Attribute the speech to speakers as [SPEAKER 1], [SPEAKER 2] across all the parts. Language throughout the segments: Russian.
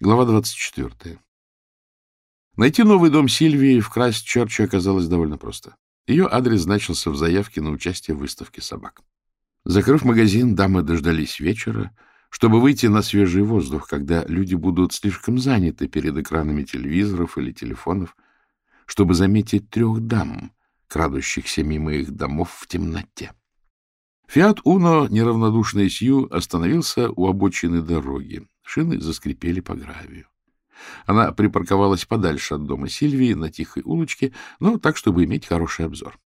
[SPEAKER 1] Глава 24. Найти новый дом Сильвии в Крайст-Чорче оказалось довольно просто. Ее адрес значился в заявке на участие в выставке собак. Закрыв магазин, дамы дождались вечера, чтобы выйти на свежий воздух, когда люди будут слишком заняты перед экранами телевизоров или телефонов, чтобы заметить трех дам, крадущихся мимо их домов в темноте. Фиат Уно, неравнодушный Сью, остановился у обочины дороги. Шины заскрипели по гравию. Она припарковалась подальше от дома Сильвии на тихой улочке, но так, чтобы иметь хороший обзор.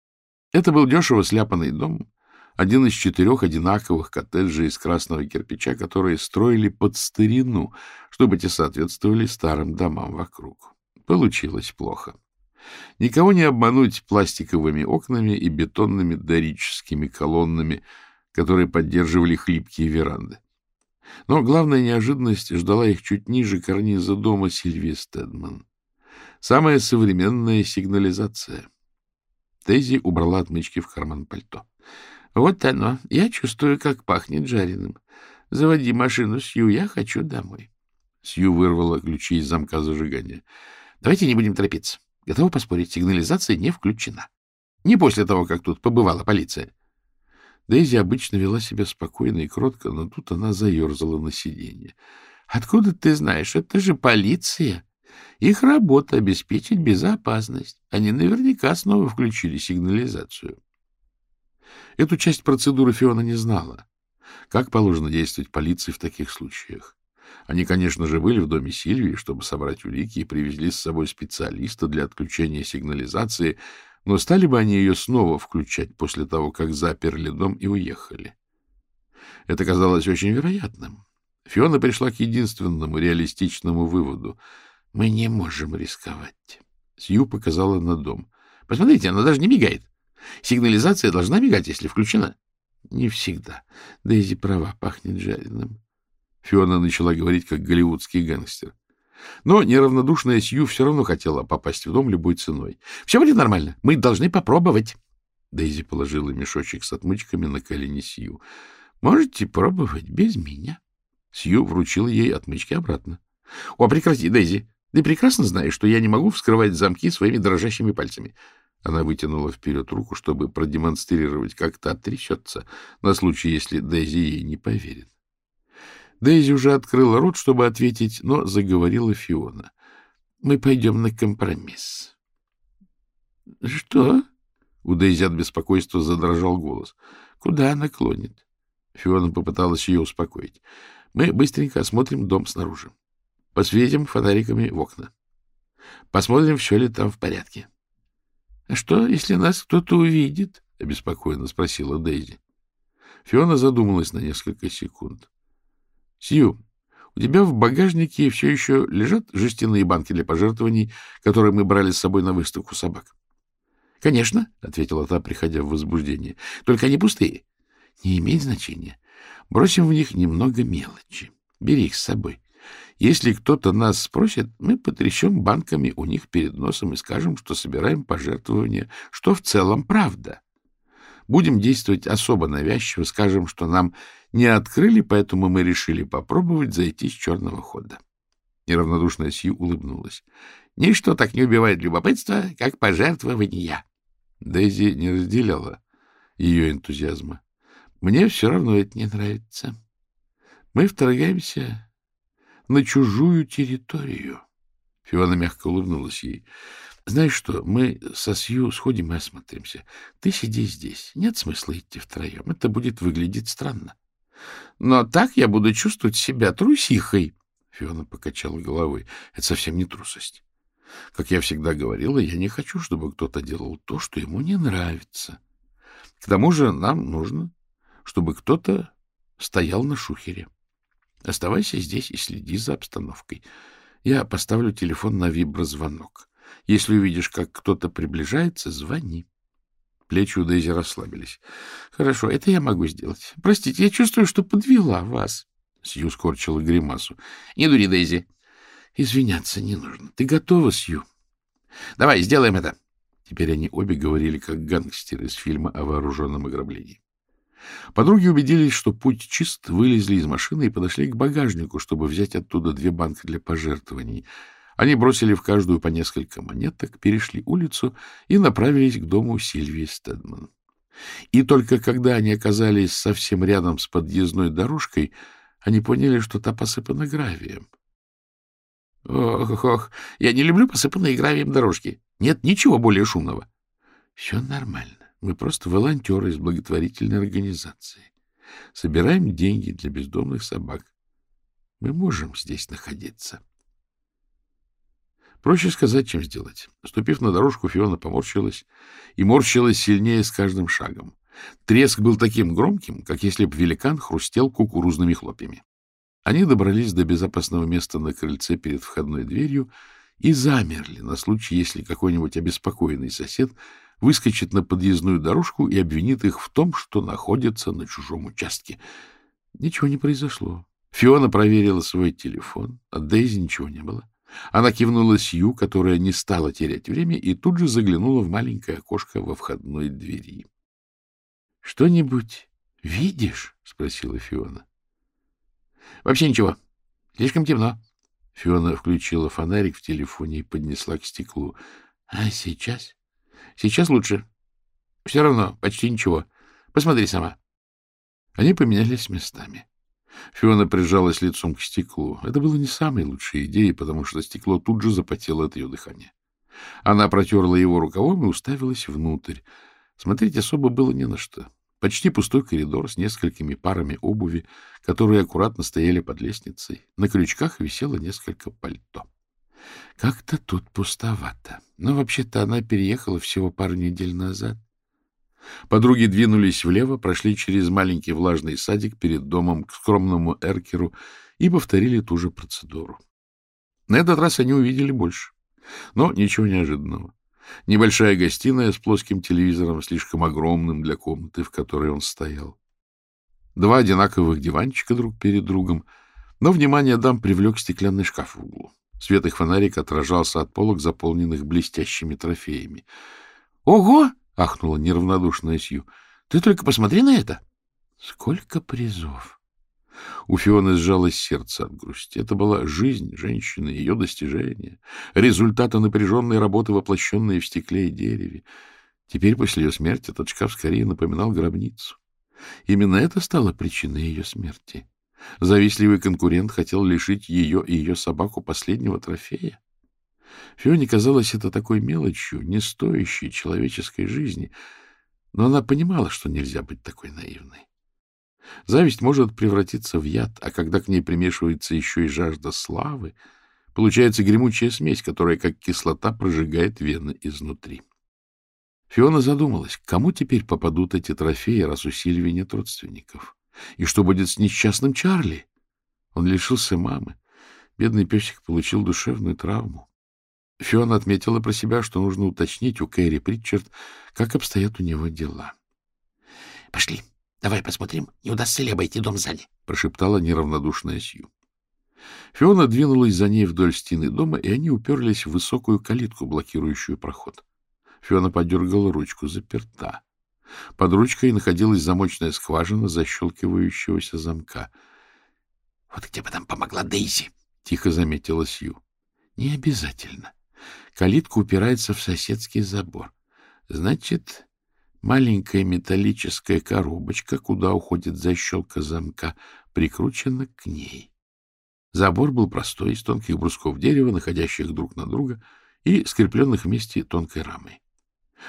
[SPEAKER 1] Это был дешево сляпанный дом, один из четырех одинаковых коттеджей из красного кирпича, которые строили под старину, чтобы те соответствовали старым домам вокруг. Получилось плохо. Никого не обмануть пластиковыми окнами и бетонными дорическими колоннами, которые поддерживали хлипкие веранды. Но главная неожиданность ждала их чуть ниже карниза дома Сильвии Стедман. Самая современная сигнализация. Тейзи убрала отмычки в карман пальто. — Вот оно. Я чувствую, как пахнет жареным. Заводи машину, Сью, я хочу домой. Сью вырвала ключи из замка зажигания. — Давайте не будем торопиться. Готова поспорить, сигнализация не включена. Не после того, как тут побывала полиция. Дейзи обычно вела себя спокойно и кротко, но тут она заерзала на сиденье. — Откуда ты знаешь? Это же полиция. Их работа — обеспечить безопасность. Они наверняка снова включили сигнализацию. Эту часть процедуры Фиона не знала. Как положено действовать полиции в таких случаях? Они, конечно же, были в доме Сильвии, чтобы собрать улики, и привезли с собой специалиста для отключения сигнализации — но стали бы они ее снова включать после того, как заперли дом и уехали? Это казалось очень вероятным. Фиона пришла к единственному реалистичному выводу. Мы не можем рисковать. Сью показала на дом. Посмотрите, она даже не мигает. Сигнализация должна мигать, если включена. Не всегда. Дейзи права, пахнет жареным. Фиона начала говорить, как голливудский гангстер. Но неравнодушная Сью все равно хотела попасть в дом любой ценой. — Все будет нормально. Мы должны попробовать. Дейзи положила мешочек с отмычками на колени Сью. — Можете пробовать без меня. Сью вручил ей отмычки обратно. — О, прекрати, Дейзи. Ты прекрасно знаешь, что я не могу вскрывать замки своими дрожащими пальцами. Она вытянула вперед руку, чтобы продемонстрировать, как та трясется, на случай, если Дейзи ей не поверит. Дейзи уже открыла рот, чтобы ответить, но заговорила Фиона. — Мы пойдем на компромисс. — Что? — у Дейзи от беспокойства задрожал голос. — Куда она клонит? Фиона попыталась ее успокоить. — Мы быстренько осмотрим дом снаружи. Посветим фонариками в окна. Посмотрим, все ли там в порядке. — А что, если нас кто-то увидит? — обеспокоенно спросила Дейзи. Фиона задумалась на несколько секунд. Сью, у тебя в багажнике все еще лежат жестяные банки для пожертвований, которые мы брали с собой на выставку собак? — Конечно, — ответила та, приходя в возбуждение. — Только они пустые. Не имеет значения. Бросим в них немного мелочи. Бери их с собой. Если кто-то нас спросит, мы потрясем банками у них перед носом и скажем, что собираем пожертвования, что в целом правда. Будем действовать особо навязчиво, скажем, что нам не открыли, поэтому мы решили попробовать зайти с черного хода. Неравнодушная Сью улыбнулась. Ничто так не убивает любопытство, как пожертвования. Дейзи не разделяла ее энтузиазма. Мне все равно это не нравится. Мы вторгаемся на чужую территорию. Фиона мягко улыбнулась ей. Знаешь что, мы со Сью сходим и осмотримся. Ты сиди здесь. Нет смысла идти втроем. Это будет выглядеть странно. Но так я буду чувствовать себя трусихой. Фиона покачала головой. Это совсем не трусость. Как я всегда говорила, я не хочу, чтобы кто-то делал то, что ему не нравится. К тому же нам нужно, чтобы кто-то стоял на шухере. Оставайся здесь и следи за обстановкой. Я поставлю телефон на виброзвонок. Если увидишь, как кто-то приближается, звони. Плечи у Дейзи расслабились. — Хорошо, это я могу сделать. Простите, я чувствую, что подвела вас. Сью скорчила гримасу. — Не дури, Дейзи. — Извиняться не нужно. Ты готова, Сью? — Давай, сделаем это. Теперь они обе говорили, как гангстеры из фильма о вооруженном ограблении. Подруги убедились, что путь чист, вылезли из машины и подошли к багажнику, чтобы взять оттуда две банки для пожертвований. Они бросили в каждую по несколько монеток, перешли улицу и направились к дому Сильвии Стедман. И только когда они оказались совсем рядом с подъездной дорожкой, они поняли, что та посыпана гравием. — Ох, ох, я не люблю посыпанные гравием дорожки. Нет ничего более шумного. — Все нормально. Мы просто волонтеры из благотворительной организации. Собираем деньги для бездомных собак. Мы можем здесь находиться. Проще сказать, чем сделать. Ступив на дорожку, Фиона поморщилась и морщилась сильнее с каждым шагом. Треск был таким громким, как если бы великан хрустел кукурузными хлопьями. Они добрались до безопасного места на крыльце перед входной дверью и замерли на случай, если какой-нибудь обеспокоенный сосед выскочит на подъездную дорожку и обвинит их в том, что находится на чужом участке. Ничего не произошло. Фиона проверила свой телефон, от Дейзи ничего не было. Она кивнула Сью, которая не стала терять время, и тут же заглянула в маленькое окошко во входной двери. — Что-нибудь видишь? — спросила Фиона. — Вообще ничего. Слишком темно. Фиона включила фонарик в телефоне и поднесла к стеклу. — А сейчас? Сейчас лучше. Все равно почти ничего. Посмотри сама. Они поменялись местами. Фиона прижалась лицом к стеклу. Это было не самой лучшей идеей, потому что стекло тут же запотело от ее дыхания. Она протерла его рукавом и уставилась внутрь. Смотреть особо было не на что. Почти пустой коридор с несколькими парами обуви, которые аккуратно стояли под лестницей. На крючках висело несколько пальто. Как-то тут пустовато. Но вообще-то она переехала всего пару недель назад. Подруги двинулись влево, прошли через маленький влажный садик перед домом к скромному эркеру и повторили ту же процедуру. На этот раз они увидели больше. Но ничего неожиданного. Небольшая гостиная с плоским телевизором, слишком огромным для комнаты, в которой он стоял. Два одинаковых диванчика друг перед другом, но внимание дам привлек стеклянный шкаф в углу. Свет их фонарик отражался от полок, заполненных блестящими трофеями. «Ого — ахнула неравнодушная Сью. — Ты только посмотри на это! — Сколько призов! У Фионы сжалось сердце от грусти. Это была жизнь женщины, ее достижения, результаты напряженной работы, воплощенные в стекле и дереве. Теперь после ее смерти этот шкаф скорее напоминал гробницу. Именно это стало причиной ее смерти. Завистливый конкурент хотел лишить ее и ее собаку последнего трофея. Фионе казалось это такой мелочью, не стоящей человеческой жизни, но она понимала, что нельзя быть такой наивной. Зависть может превратиться в яд, а когда к ней примешивается еще и жажда славы, получается гремучая смесь, которая, как кислота, прожигает вены изнутри. Фиона задумалась, кому теперь попадут эти трофеи, раз у Сильви нет родственников? И что будет с несчастным Чарли? Он лишился мамы. Бедный песик получил душевную травму. Фиона отметила про себя, что нужно уточнить у Кэрри Притчард, как обстоят у него дела. — Пошли, давай посмотрим, не удастся ли обойти дом сзади, — прошептала неравнодушная Сью. Фиона двинулась за ней вдоль стены дома, и они уперлись в высокую калитку, блокирующую проход. Фиона подергала ручку, заперта. Под ручкой находилась замочная скважина защелкивающегося замка. — Вот где бы нам помогла Дейзи, — тихо заметила Сью. — Не обязательно. Калитка упирается в соседский забор. Значит, маленькая металлическая коробочка, куда уходит защелка замка, прикручена к ней. Забор был простой, из тонких брусков дерева, находящих друг на друга и скрепленных вместе тонкой рамой.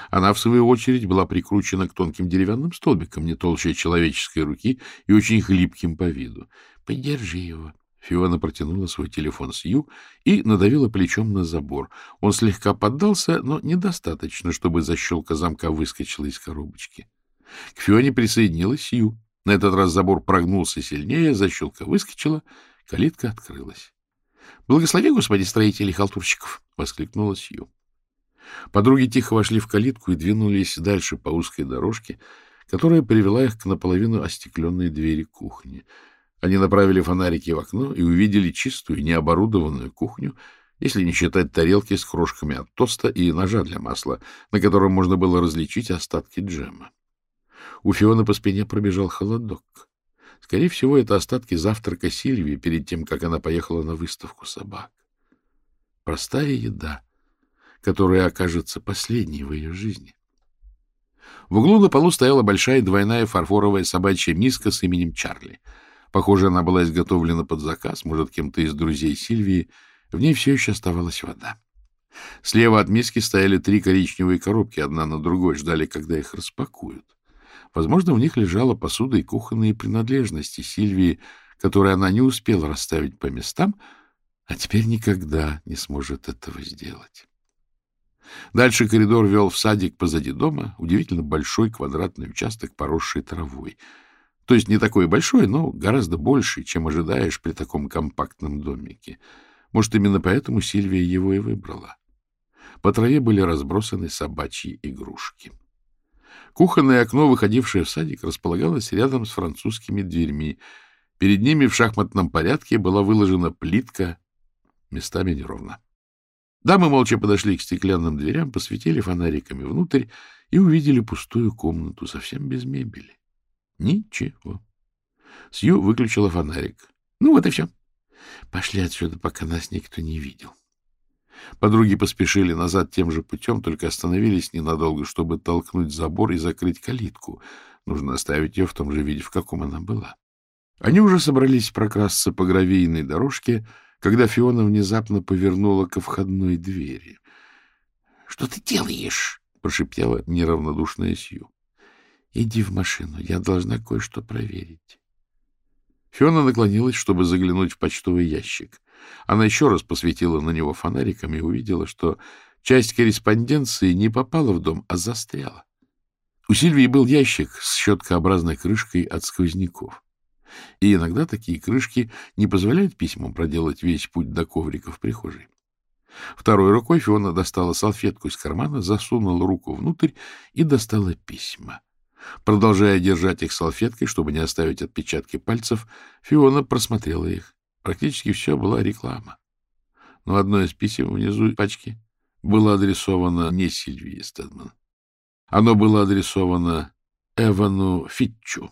[SPEAKER 1] Она, в свою очередь, была прикручена к тонким деревянным столбикам, не толще человеческой руки и очень хлипким по виду. — Подержи его. Фиона протянула свой телефон Сью и надавила плечом на забор. Он слегка поддался, но недостаточно, чтобы защелка замка выскочила из коробочки. К Фионе присоединилась Сью. На этот раз забор прогнулся сильнее, защелка выскочила, калитка открылась. — Благослови, господи, строителей халтурщиков! — воскликнула Сью. Подруги тихо вошли в калитку и двинулись дальше по узкой дорожке, которая привела их к наполовину остекленной двери кухни. Они направили фонарики в окно и увидели чистую, необорудованную кухню, если не считать тарелки с крошками от тоста и ножа для масла, на котором можно было различить остатки джема. У Фиона по спине пробежал холодок. Скорее всего, это остатки завтрака Сильвии перед тем, как она поехала на выставку собак. Простая еда, которая окажется последней в ее жизни. В углу на полу стояла большая двойная фарфоровая собачья миска с именем Чарли. Похоже, она была изготовлена под заказ, может, кем-то из друзей Сильвии. В ней все еще оставалась вода. Слева от миски стояли три коричневые коробки, одна на другой, ждали, когда их распакуют. Возможно, в них лежала посуда и кухонные принадлежности Сильвии, которые она не успела расставить по местам, а теперь никогда не сможет этого сделать. Дальше коридор вел в садик позади дома, удивительно большой квадратный участок, поросший травой. То есть не такой большой, но гораздо больше, чем ожидаешь при таком компактном домике. Может, именно поэтому Сильвия его и выбрала. По траве были разбросаны собачьи игрушки. Кухонное окно, выходившее в садик, располагалось рядом с французскими дверьми. Перед ними в шахматном порядке была выложена плитка, местами неровно. Дамы молча подошли к стеклянным дверям, посветили фонариками внутрь и увидели пустую комнату, совсем без мебели. Ничего. Сью выключила фонарик. Ну вот и все. Пошли отсюда, пока нас никто не видел. Подруги поспешили назад тем же путем, только остановились ненадолго, чтобы толкнуть забор и закрыть калитку. Нужно оставить ее в том же виде, в каком она была. Они уже собрались прокрасться по гравийной дорожке, когда Фиона внезапно повернула ко входной двери. — Что ты делаешь? — прошептала неравнодушная Сью. — Иди в машину, я должна кое-что проверить. Фиона наклонилась, чтобы заглянуть в почтовый ящик. Она еще раз посветила на него фонариком и увидела, что часть корреспонденции не попала в дом, а застряла. У Сильвии был ящик с щеткообразной крышкой от сквозняков. И иногда такие крышки не позволяют письмам проделать весь путь до коврика в прихожей. Второй рукой Фиона достала салфетку из кармана, засунула руку внутрь и достала письма. Продолжая держать их салфеткой, чтобы не оставить отпечатки пальцев, Фиона просмотрела их. Практически все была реклама. Но одно из писем внизу пачки было адресовано не Сильвии Стедман. Оно было адресовано Эвану Фитчу.